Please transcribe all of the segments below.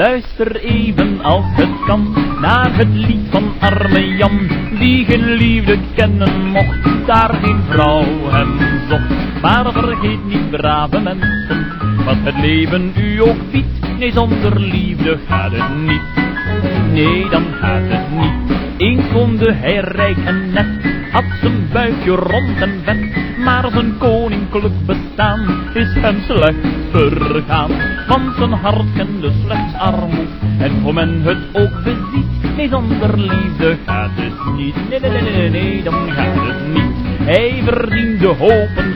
Luister even als het kan naar het lied van arme Jan, die geen liefde kennen mocht, daar geen vrouw hem zocht. Maar vergeet niet, brave mensen, wat het leven u ook biedt, nee zonder liefde gaat het niet. Nee, dan gaat het niet. Eens woonde hij rijk en net, had zijn buikje rond en vet, maar zijn koninklijk bestaan is hem slecht vergaan. Want zijn hart kende slechts armoede, en hoe men het ook beziet, nee, zonder gaat het niet. Nee, nee, nee, nee, nee, dan gaat het niet. Hij verdiende hopen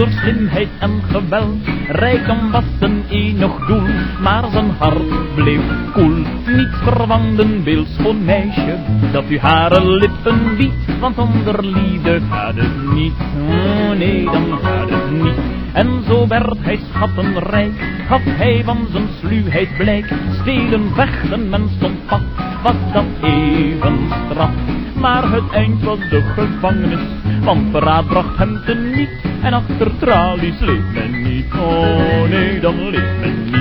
door slimheid en geweld. Rijkdom was zijn enig doel, maar zijn hart bleef koel. Niets verwant een beeldschoon meisje, dat u hare lippen biedt, want zonder liefde gaat het niet. Oh nee, dan gaat het niet. En zo werd hij schattenrijk, gaf hij van zijn sluwheid blijk. Stelen, vechten, men stond pak, was dat even straf. Maar het eind was de gevangenis, want verraad bracht hem te niet. En achter tralies leeft men niet, oh nee, dan leeft men niet.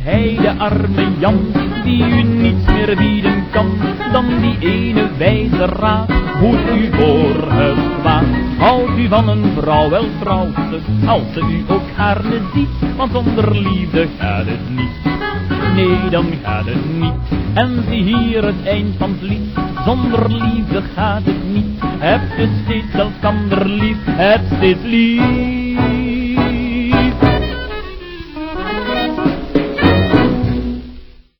Hij de arme Jan, die u niets meer bieden kan, dan die ene wijze raad, hoe u voor het kwaad. Houdt u van een vrouw wel vrouwte, als ze u ook gaarne ziet, want zonder liefde gaat het niet. Nee, dan gaat het niet. En zie hier het eind van het lied, zonder liefde gaat het niet. Heb je steeds elkander lief, heb steeds lief.